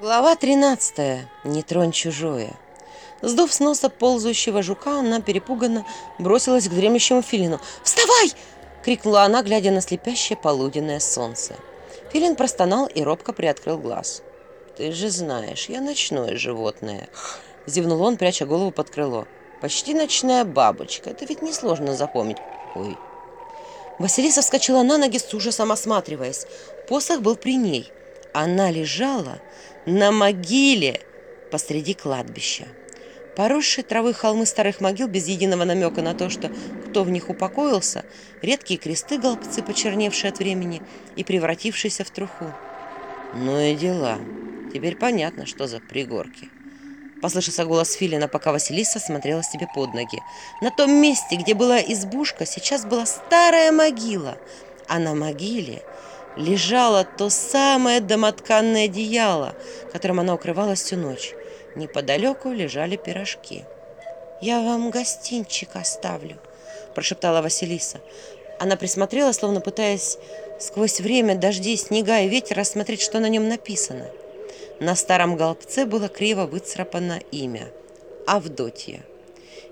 Глава 13. Не тронь чужое. Сдув с носа ползающего жука, она перепуганно бросилась к дремлющему филину. «Вставай!» — крикнула она, глядя на слепящее полуденное солнце. Филин простонал и робко приоткрыл глаз. «Ты же знаешь, я ночное животное!» — зевнул он, пряча голову под крыло. «Почти ночная бабочка. Это ведь несложно запомнить. Ой!» Василиса вскочила на ноги с ужасом осматриваясь. Посох был при ней. она лежала на могиле посреди кладбища. Поросшие травы холмы старых могил без единого намека на то, что кто в них упокоился, редкие кресты голбцы, почерневшие от времени и превратившиеся в труху. «Ну и дела. Теперь понятно, что за пригорки», Послышался голос Филина, пока Василиса смотрела себе под ноги. На том месте, где была избушка, сейчас была старая могила. А на могиле лежало то самое домотканное одеяло, которым она укрывалась всю ночь. Неподалеку лежали пирожки. «Я вам гостинчик оставлю», – прошептала Василиса. Она присмотрела, словно пытаясь сквозь время, дожди, снега и ветер рассмотреть, что на нем написано. На старом голбце было криво выцарапано имя – Авдотья.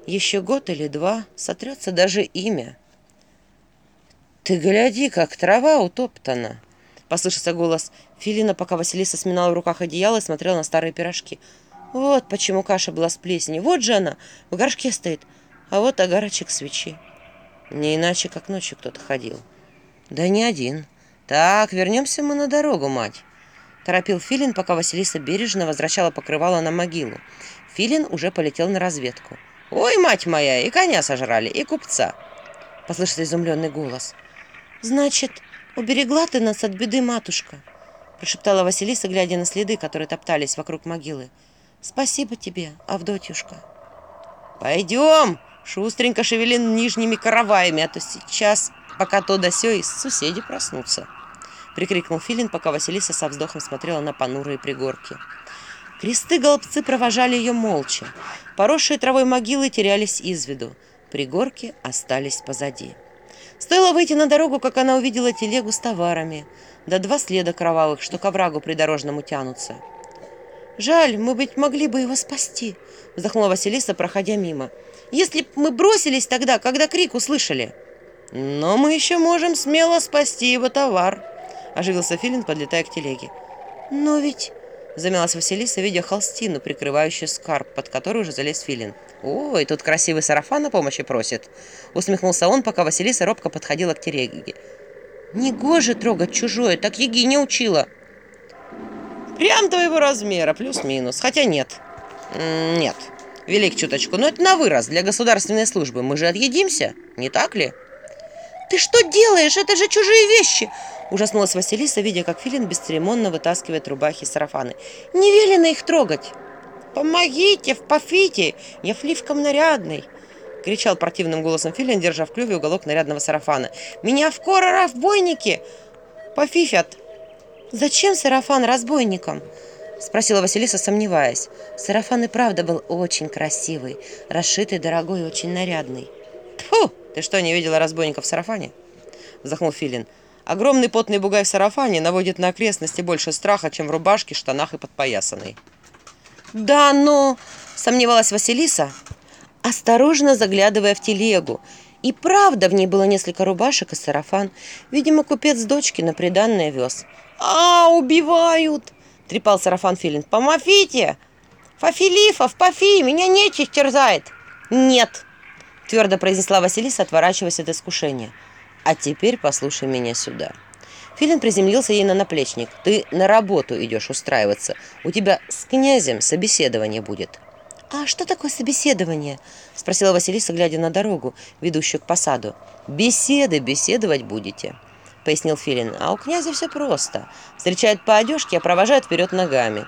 Еще год или два сотрется даже имя – «Ты гляди, как трава утоптана!» Послышался голос Филина, пока Василиса сминала в руках одеяло и смотрела на старые пирожки. «Вот почему каша была с плесенью. Вот же она, в горшке стоит. А вот огарочек свечи. Не иначе, как ночью кто-то ходил». «Да не один. Так, вернемся мы на дорогу, мать». Торопил Филин, пока Василиса бережно возвращала покрывало на могилу. Филин уже полетел на разведку. «Ой, мать моя, и коня сожрали, и купца!» Послышался изумленный голос. Значит, уберегла ты нас от беды, матушка, прошептала Василиса, глядя на следы, которые топтались вокруг могилы. Спасибо тебе, Авдотьюшка. Пойдем, шустренько шевели нижними караваями, а то сейчас, пока то да сё, и соседи проснутся. Прикрикнул Филин, пока Василиса со вздохом смотрела на понурые пригорки. Кресты голубцы провожали ее молча. Поросшие травой могилы терялись из виду. Пригорки остались позади. Стоило выйти на дорогу, как она увидела телегу с товарами. Да два следа кровавых, что к оврагу придорожному тянутся. «Жаль, мы ведь могли бы его спасти», — вздохнула Василиса, проходя мимо. «Если б мы бросились тогда, когда крик услышали». «Но мы еще можем смело спасти его товар», — оживился Филин, подлетая к телеге. «Но ведь Замялась Василиса, видя холстину, прикрывающую скарб, под который уже залез филин. «Ой, тут красивый сарафан на помощи просит!» Усмехнулся он, пока Василиса робко подходила к Терегиге. «Негоже трогать чужое, так Еги не учила!» «Прям твоего размера, плюс-минус. Хотя нет». «Нет. Велик чуточку. Но это на вырос для государственной службы. Мы же отъедимся, не так ли?» «Ты что делаешь? Это же чужие вещи!» Ужаснулась Василиса, видя, как Филин бесцеремонно вытаскивает рубахи сарафаны. «Не велено их трогать!» «Помогите, в пафите! Я фливком нарядный!» кричал противным голосом Филин, держа в клюве уголок нарядного сарафана. «Меня в кора разбойники! Пофифят!» «Зачем сарафан разбойникам?» Спросила Василиса, сомневаясь. Сарафан и правда был очень красивый, расшитый, дорогой и очень нарядный. «Ты что, не видела разбойников в сарафане?» — вздохнул Филин. «Огромный потный бугай в сарафане наводит на окрестности больше страха, чем в рубашке, штанах и подпоясанной». «Да, но...» — сомневалась Василиса, осторожно заглядывая в телегу. И правда, в ней было несколько рубашек и сарафан. Видимо, купец дочки на приданное вез. «А, убивают!» — трепал сарафан Филин. «Помофите! Фафилифов, Пафи, меня нечисть терзает!» «Нет!» твердо произнесла Василиса, отворачиваясь от искушения. А теперь послушай меня сюда. Филин приземлился ей на наплечник. Ты на работу идешь устраиваться. У тебя с князем собеседование будет. «А что такое собеседование?» – спросила Василиса, глядя на дорогу, ведущую к посаду. «Беседы беседовать будете», – пояснил Филин. «А у князя все просто. Встречают по одежке, а провожают вперед ногами.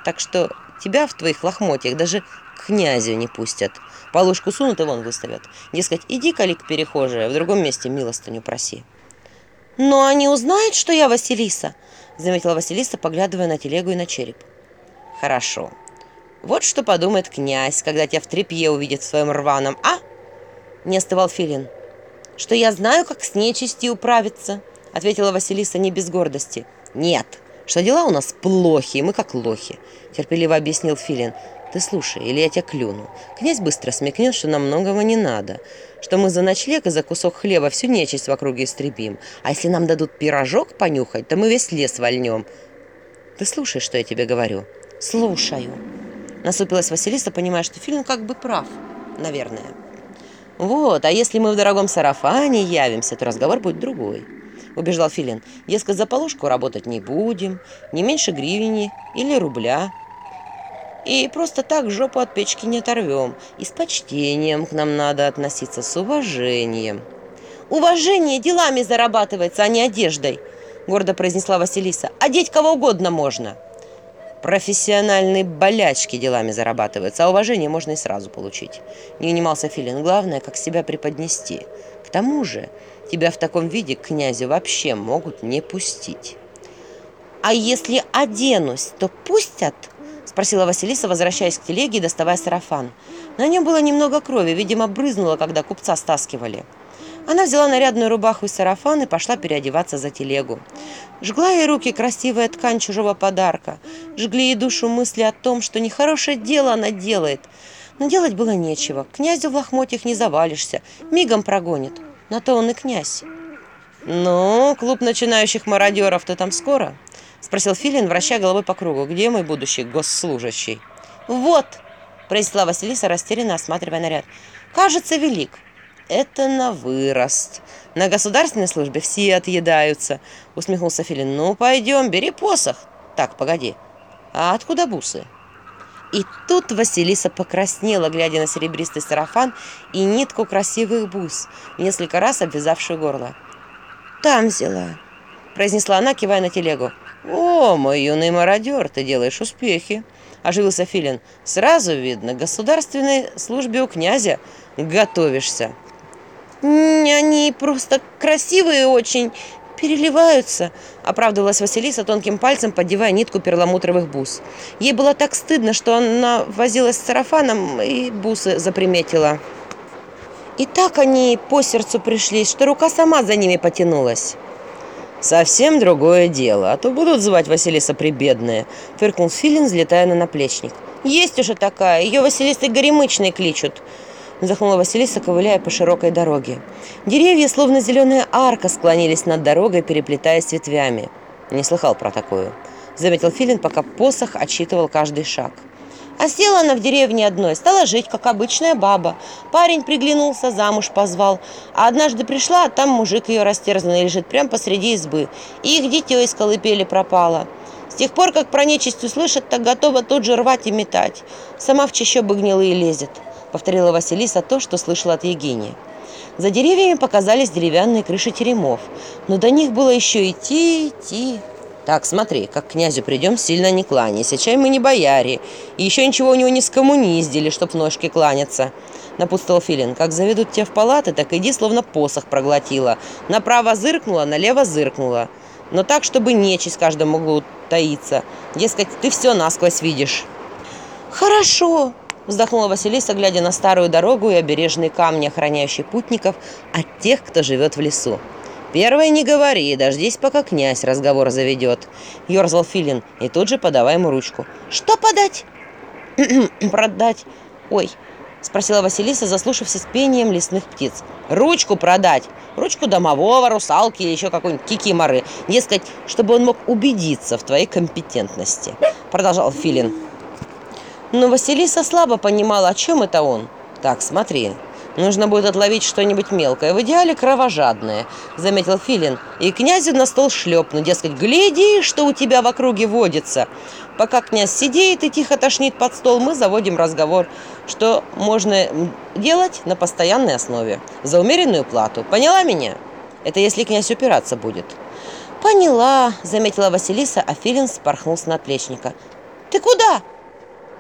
князю не пустят. Полушку сунут и вон выставят. Дескать, иди, калик перехожая, в другом месте милостыню проси. «Но «Ну, они а узнают, что я Василиса», — заметила Василиса, поглядывая на телегу и на череп. «Хорошо. Вот что подумает князь, когда тебя в тряпье увидит в своем рваном, а?» Не остывал Филин. «Что я знаю, как с нечистью управиться», — ответила Василиса не без гордости. «Нет, что дела у нас плохие, мы как лохи», — терпеливо объяснил Филин ты «Слушай, или я тебя клюну. Князь быстро смекнет, что нам многого не надо, что мы за ночлег и за кусок хлеба всю нечисть в округе истребим, а если нам дадут пирожок понюхать, то мы весь лес вольнем». «Ты слушаешь, что я тебе говорю?» «Слушаю». Насупилась Василиса, понимая, что фильм как бы прав, наверное. «Вот, а если мы в дорогом сарафане явимся, то разговор будет другой», – убеждал Филин. «Дескать, за полушку работать не будем, не меньше гривени или рубля, и просто так жопу от печки не оторвем. И с почтением к нам надо относиться, с уважением». «Уважение делами зарабатывается, а не одеждой», – гордо произнесла Василиса. «Одеть кого угодно можно». «Профессиональные болячки делами зарабатываются, а уважение можно и сразу получить». Не унимался Филин. «Главное, как себя преподнести. К тому же, тебя в таком виде князю вообще могут не пустить». «А если оденусь, то пустят?» спросила Василиса, возвращаясь к телеге и доставая сарафан. На нем было немного крови, видимо, брызнуло, когда купца стаскивали. Она взяла нарядную рубаху и сарафан и пошла переодеваться за телегу. Жгла ей руки красивая ткань чужого подарка. Жгли ей душу мысли о том, что нехорошее дело она делает. Но делать было нечего. князю в лохмотьях не завалишься. Мигом прогонит. На то он и князь. «Ну, клуб начинающих мародеров, ты там скоро?» спросил Филин, вращая головой по кругу. «Где мой будущий госслужащий?» «Вот!» – произнесла Василиса, растерянно осматривая наряд. «Кажется, велик». «Это на вырост. На государственной службе все отъедаются», – усмехнулся Филин. «Ну, пойдем, бери посох». «Так, погоди. А откуда бусы?» И тут Василиса покраснела, глядя на серебристый сарафан и нитку красивых бус, несколько раз обвязавшую горло. «Там взяла», – произнесла она, кивая на телегу. «О, мой юный мародер, ты делаешь успехи!» – оживился Филин. «Сразу видно, государственной службе у князя готовишься». «Они просто красивые очень, переливаются», — оправдывалась Василиса тонким пальцем, поддевая нитку перламутровых бус. Ей было так стыдно, что она возилась с сарафаном и бусы заприметила. И так они по сердцу пришлись, что рука сама за ними потянулась. Совсем другое дело. А то будут звать Василиса Прибедная. Фыркнул Филин, взлетая на наплечник. Есть уже такая. Ее Василисы Горемычной кличут. Вздохнула Василиса, ковыляя по широкой дороге. Деревья, словно зеленая арка, склонились над дорогой, переплетаясь ветвями. Не слыхал про такую. Заметил Филин, пока посох отчитывал каждый шаг. А села она в деревне одной, стала жить, как обычная баба. Парень приглянулся, замуж позвал. А однажды пришла, а там мужик ее растерзанный лежит, прямо посреди избы. И их дитё из колыбели пропало. С тех пор, как про нечисть услышат, так готова тут же рвать и метать. Сама в чащобы гнилые лезет, повторила Василиса то, что слышала от Евгения. За деревьями показались деревянные крыши теремов, но до них было еще идти, идти. Так, смотри, как к князю придем, сильно не кланяйся. Чай мы не бояре. И еще ничего у него не скоммуниздили, чтоб ножки кланяться. Напутствовал Филин. Как заведут тебя в палаты, так иди, словно посох проглотила. Направо зыркнула, налево зыркнула. Но так, чтобы нечисть каждому каждом таиться. Дескать, ты все насквозь видишь. Хорошо, вздохнула Василиса, глядя на старую дорогу и обережные камни, охраняющие путников от тех, кто живет в лесу. Первой не говори, дождись, пока князь разговор заведет», — ерзал Филин и тут же подавай ему ручку. «Что подать?» «Продать. Ой», — спросила Василиса, заслушавшись пением лесных птиц. «Ручку продать! Ручку домового, русалки или еще какой-нибудь кикиморы. Дескать, чтобы он мог убедиться в твоей компетентности», — продолжал Филин. Но Василиса слабо понимала, о чем это он. «Так, смотри, Нужно будет отловить что-нибудь мелкое. В идеале кровожадное, заметил Филин. И князю на стол шлепну, дескать, гляди, что у тебя в округе водится. Пока князь сидит и тихо тошнит под стол, мы заводим разговор, что можно делать на постоянной основе, за умеренную плату. Поняла меня? Это если князь упираться будет. «Поняла», — заметила Василиса, а Филин спорхнул с наплечника. «Ты куда?»